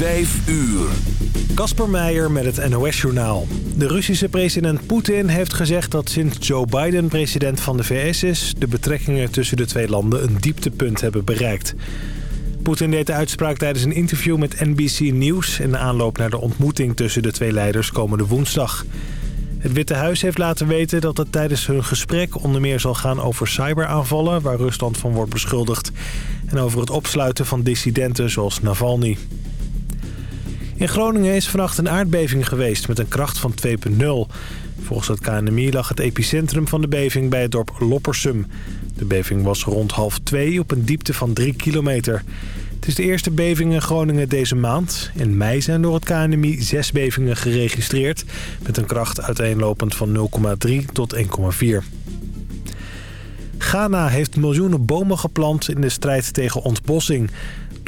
Vijf uur. Kasper Meijer met het NOS-journaal. De Russische president Poetin heeft gezegd dat sinds Joe Biden president van de VS is... de betrekkingen tussen de twee landen een dieptepunt hebben bereikt. Poetin deed de uitspraak tijdens een interview met NBC News... in de aanloop naar de ontmoeting tussen de twee leiders komende woensdag. Het Witte Huis heeft laten weten dat het tijdens hun gesprek onder meer zal gaan over cyberaanvallen... waar Rusland van wordt beschuldigd. En over het opsluiten van dissidenten zoals Navalny. In Groningen is vannacht een aardbeving geweest met een kracht van 2,0. Volgens het KNMI lag het epicentrum van de beving bij het dorp Loppersum. De beving was rond half twee op een diepte van 3 kilometer. Het is de eerste beving in Groningen deze maand. In mei zijn door het KNMI zes bevingen geregistreerd... met een kracht uiteenlopend van 0,3 tot 1,4. Ghana heeft miljoenen bomen geplant in de strijd tegen ontbossing.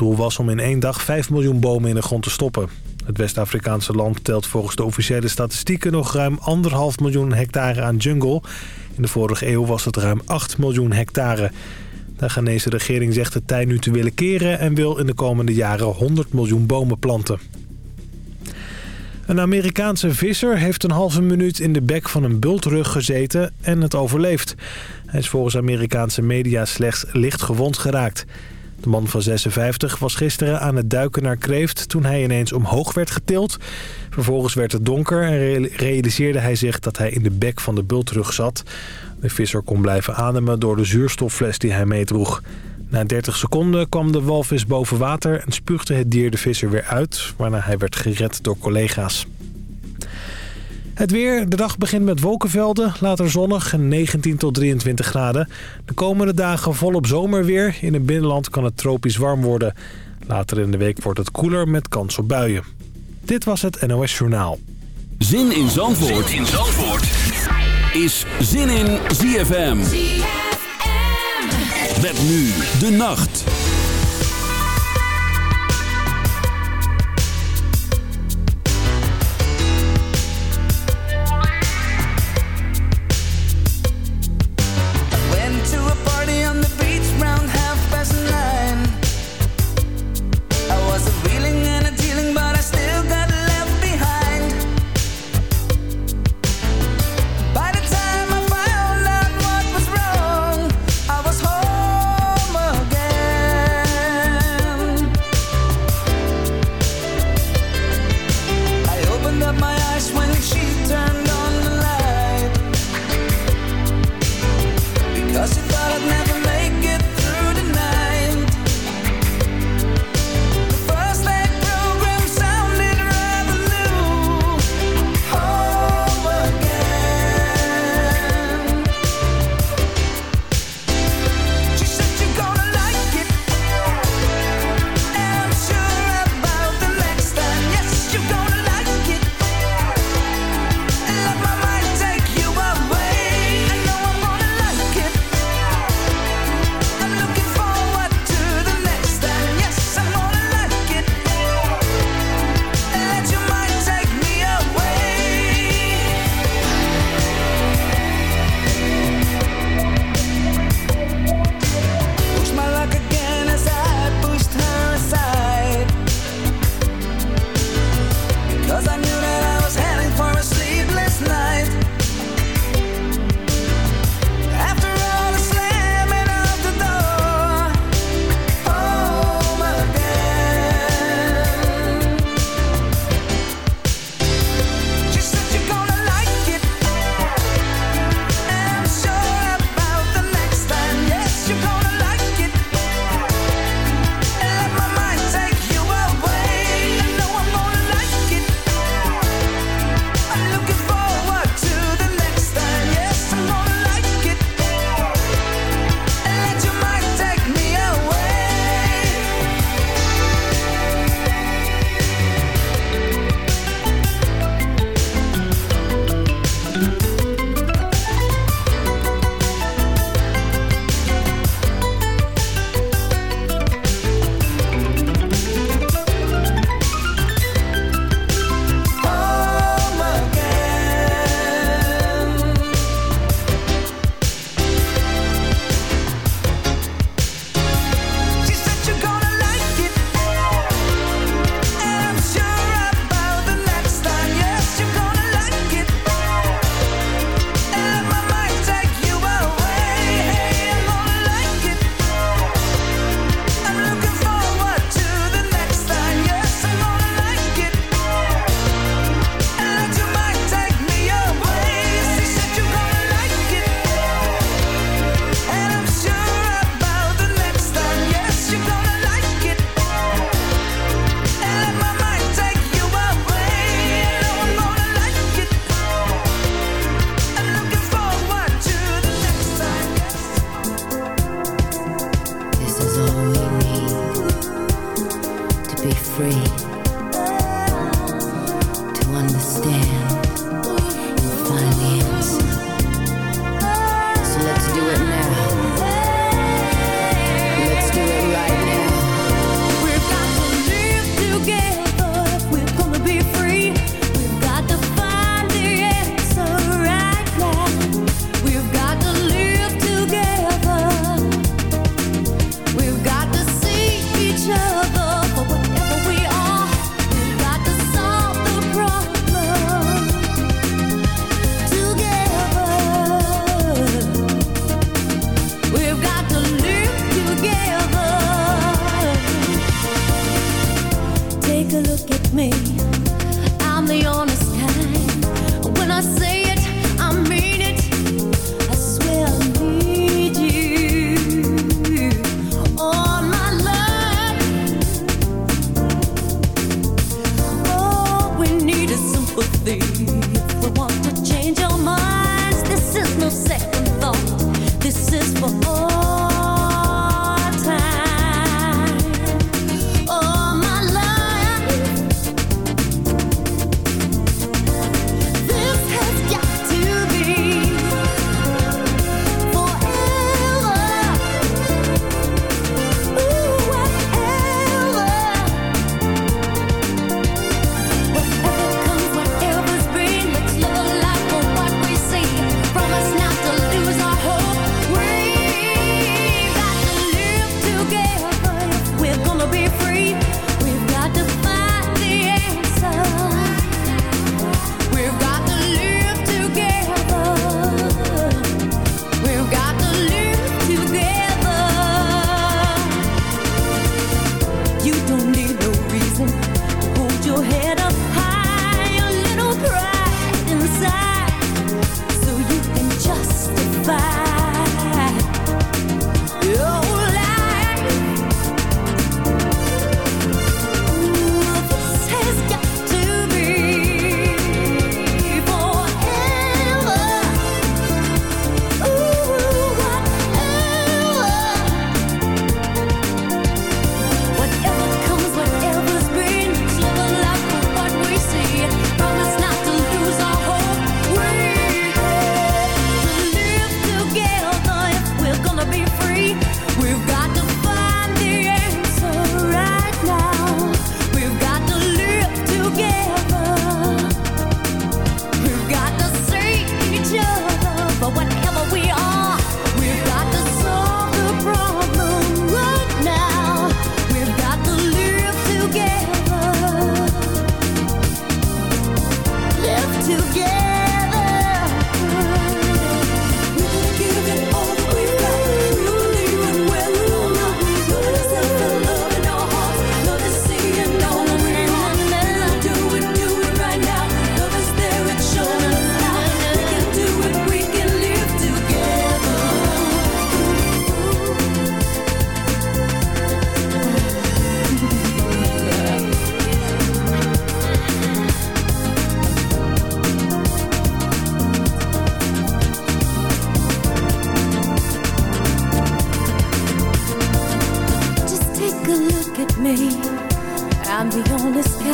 Doel was om in één dag 5 miljoen bomen in de grond te stoppen. Het West-Afrikaanse land telt volgens de officiële statistieken nog ruim 1,5 miljoen hectare aan jungle. In de vorige eeuw was het ruim 8 miljoen hectare. De Ghanese regering zegt de tijd nu te willen keren... en wil in de komende jaren 100 miljoen bomen planten. Een Amerikaanse visser heeft een halve minuut in de bek van een bultrug gezeten en het overleefd. Hij is volgens Amerikaanse media slechts licht gewond geraakt. De man van 56 was gisteren aan het duiken naar kreeft toen hij ineens omhoog werd getild. Vervolgens werd het donker en realiseerde hij zich dat hij in de bek van de bultrug zat. De visser kon blijven ademen door de zuurstoffles die hij meedroeg. Na 30 seconden kwam de walvis boven water en spuugde het dier de visser weer uit... waarna hij werd gered door collega's. Het weer. De dag begint met wolkenvelden, later zonnig en 19 tot 23 graden. De komende dagen volop zomerweer. In het binnenland kan het tropisch warm worden. Later in de week wordt het koeler met kans op buien. Dit was het NOS Journaal. Zin in Zandvoort, zin in Zandvoort. is Zin in ZFM. ZFM. Met nu de nacht. free.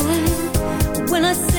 We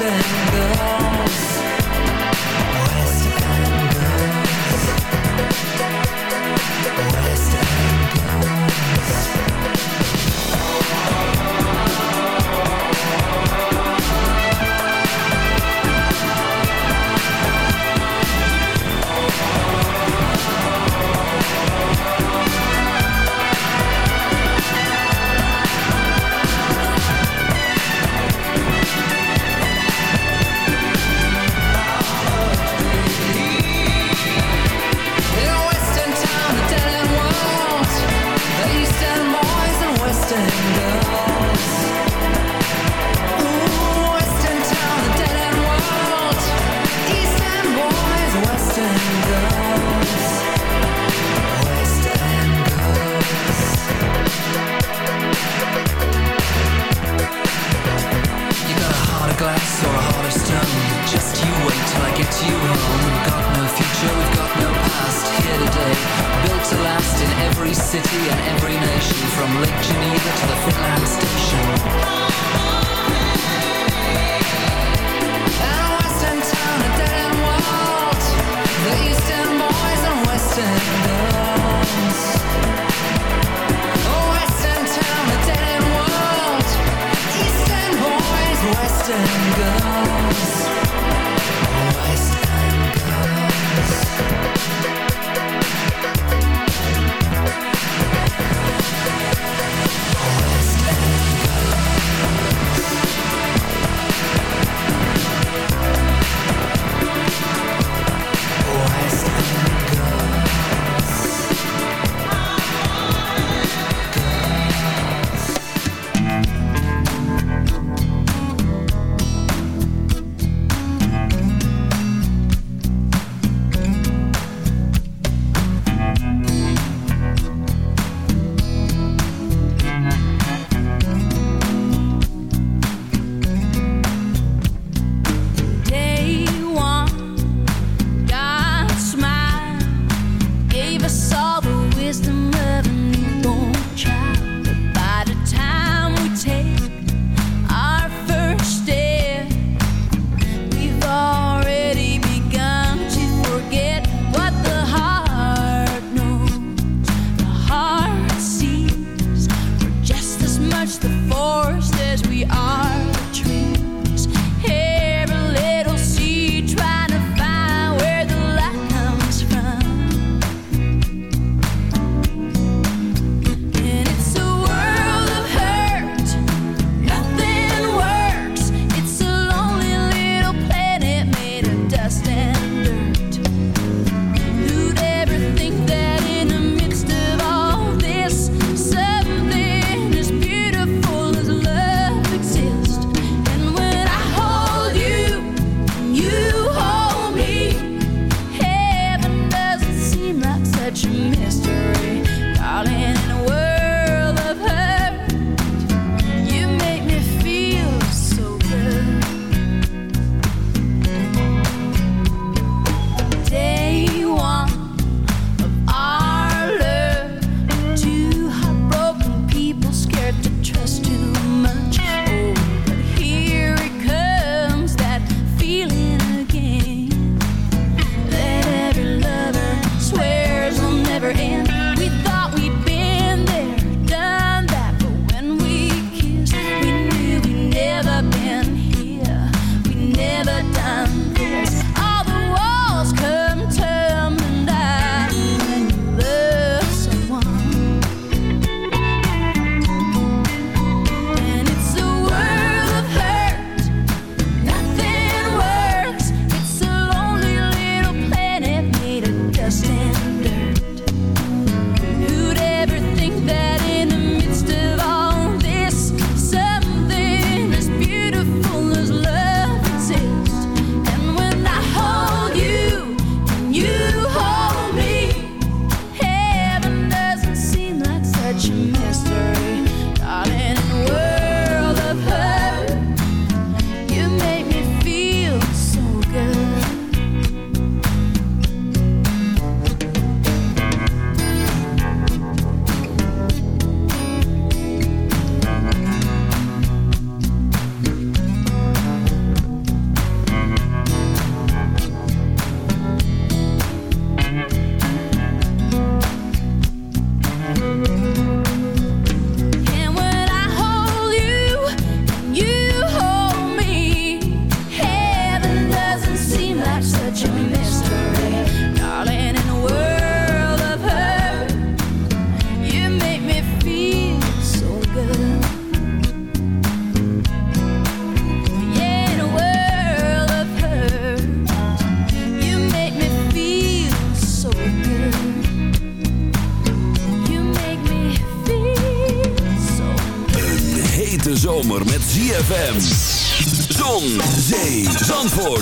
and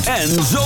en zo.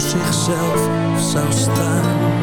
zichzelf zou staan.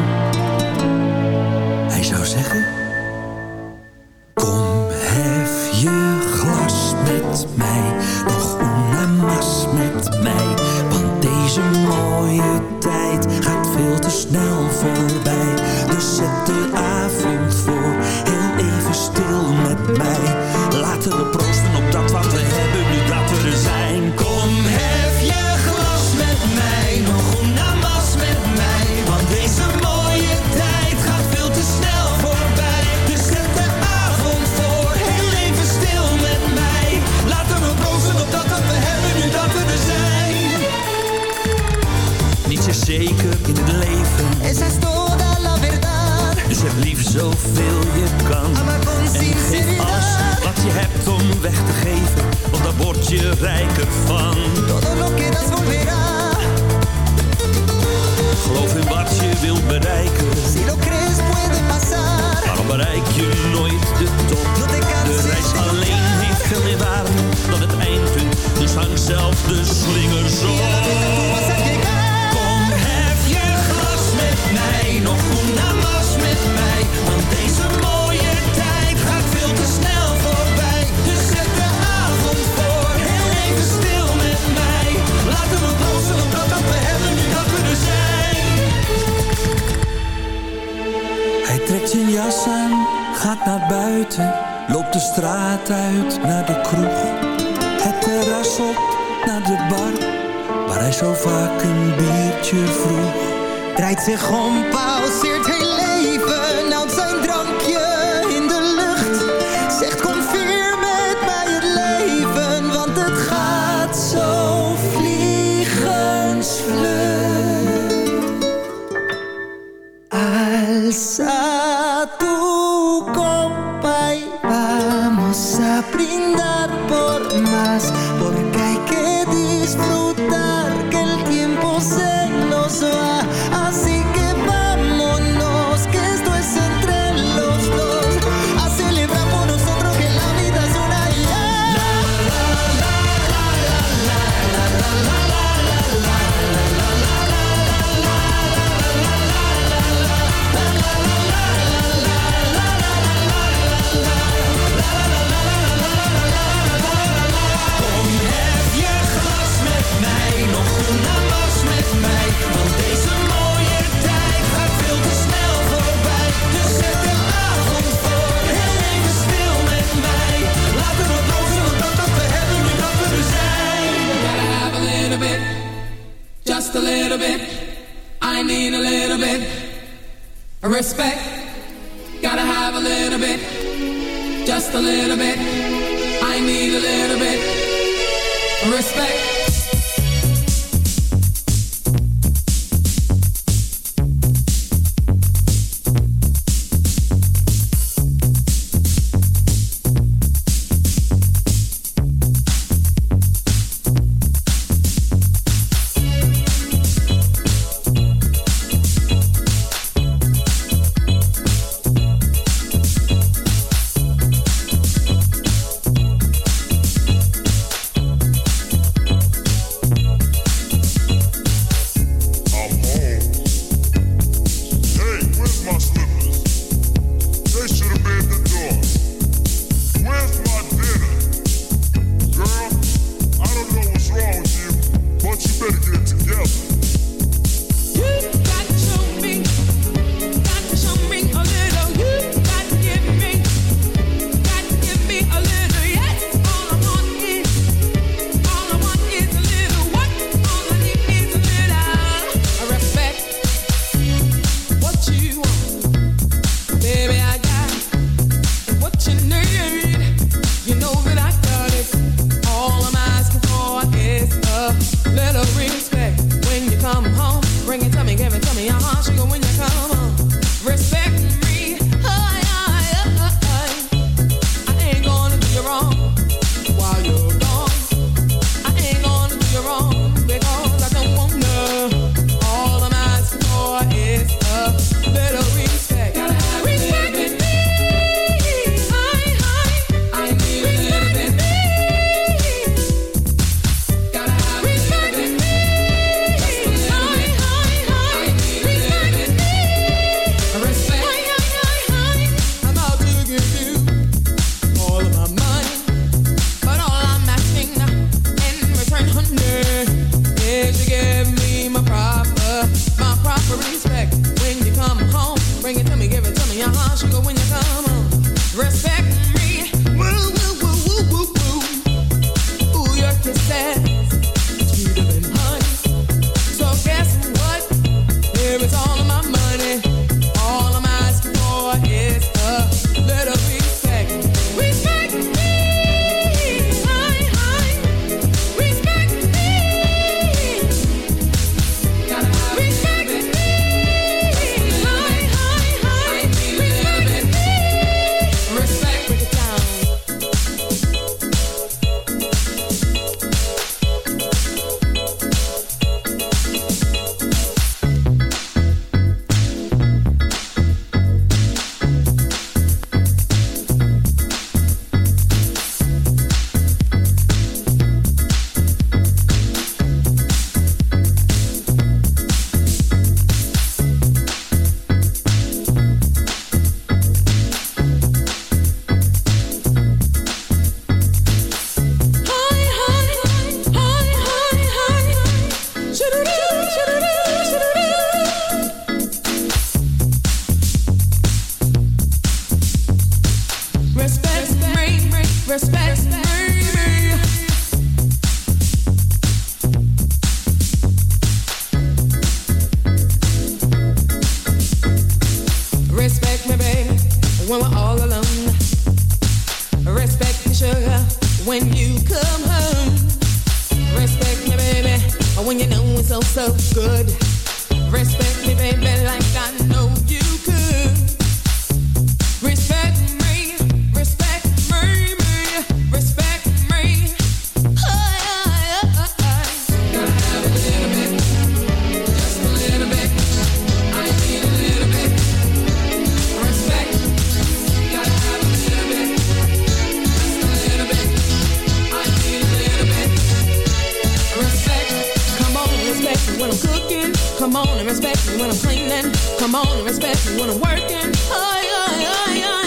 When I'm cooking. Come on and respect me when I'm cleaning. Come on and respect me when I'm working. Ay, ay, ay, ay,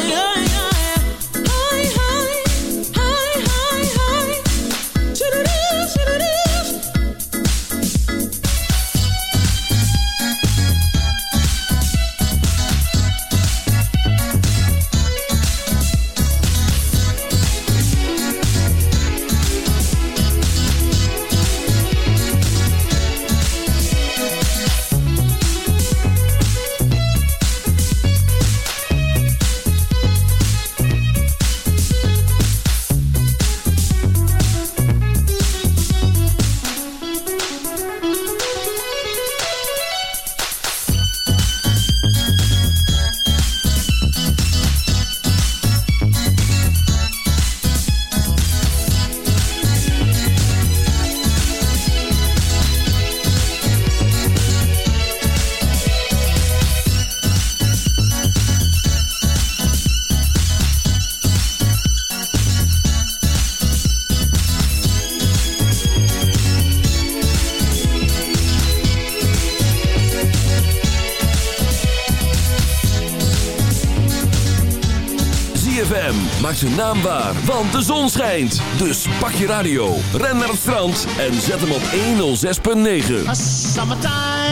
zijn naam waar, want de zon schijnt. Dus pak je radio, ren naar het strand en zet hem op 106.9.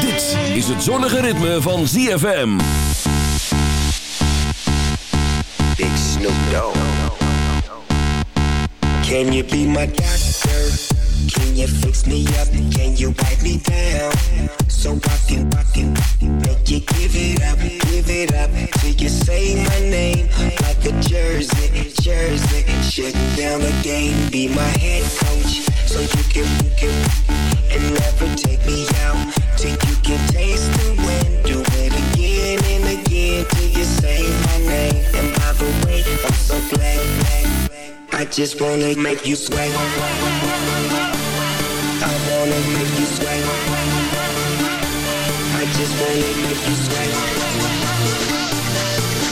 Dit is het zonnige ritme van ZFM. Big Snoop Dogg. Can you be my doctor? Can you fix me up? Can you wipe me down? So I can, I can make you give it up, give it up till you say my name like be my head coach, so you can, you can, and never take me out till you can taste the wind. Do it again and again till you say my name. And by the way, I'm so glad. I just wanna make you sweat. I wanna make you sweat. I just wanna make you sweat.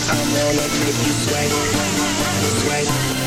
I wanna make you sweat. Sweat.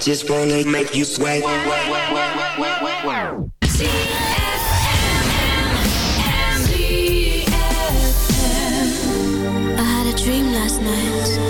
Just wanna make you sweat. I had a dream last night.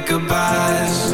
goodbyes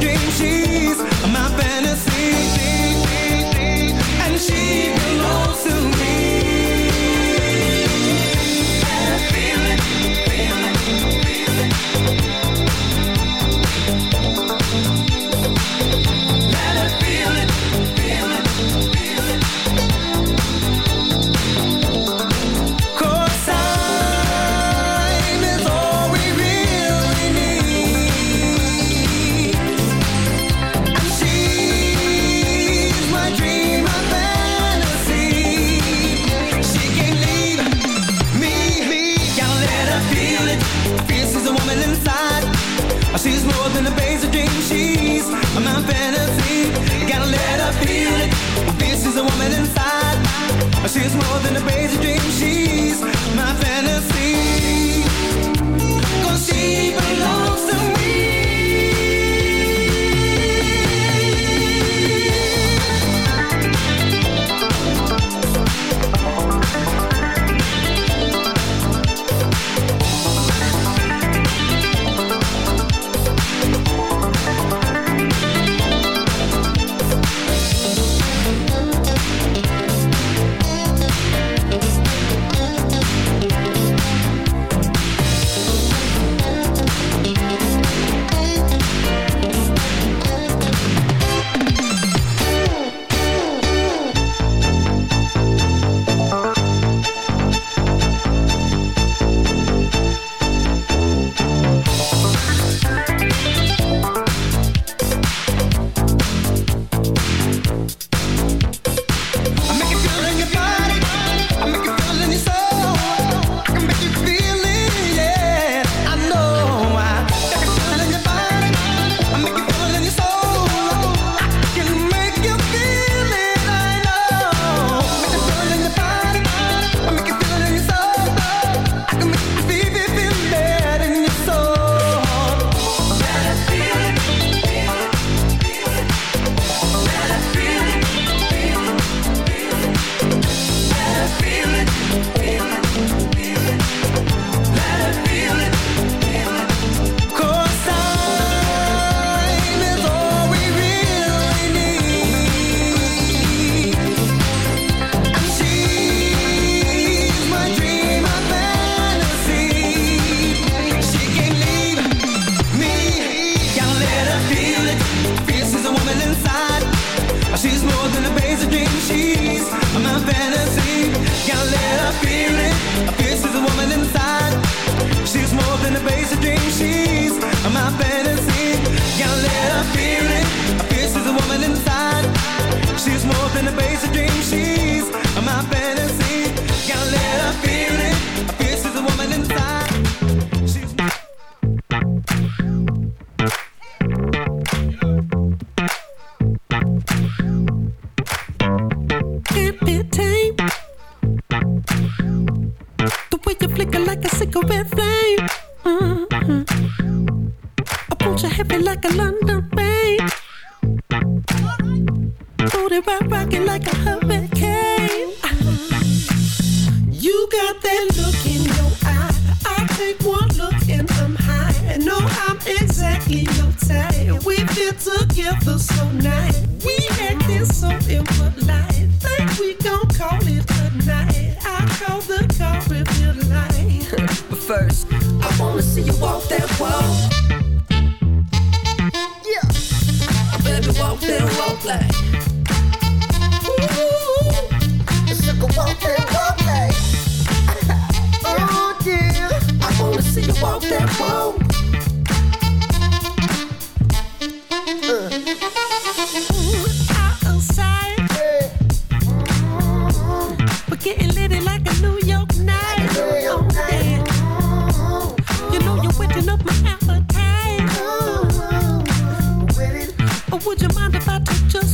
君心。in the crazy dream. She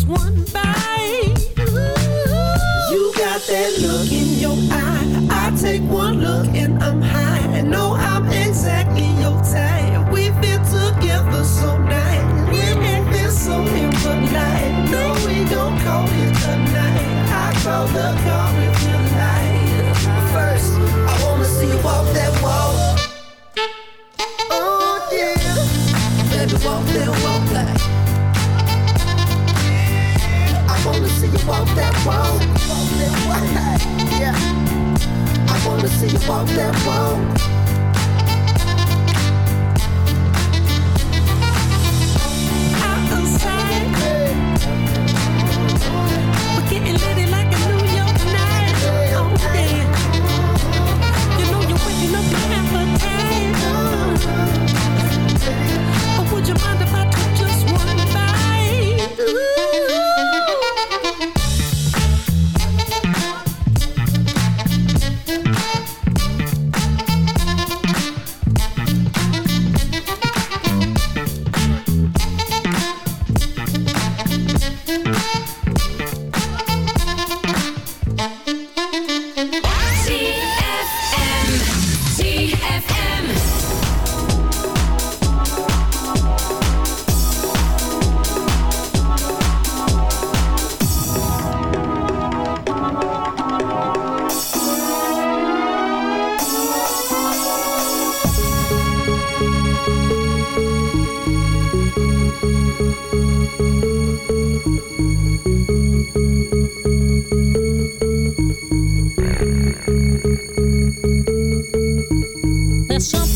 one bite. Ooh. You got that look in. walk that walk. There's something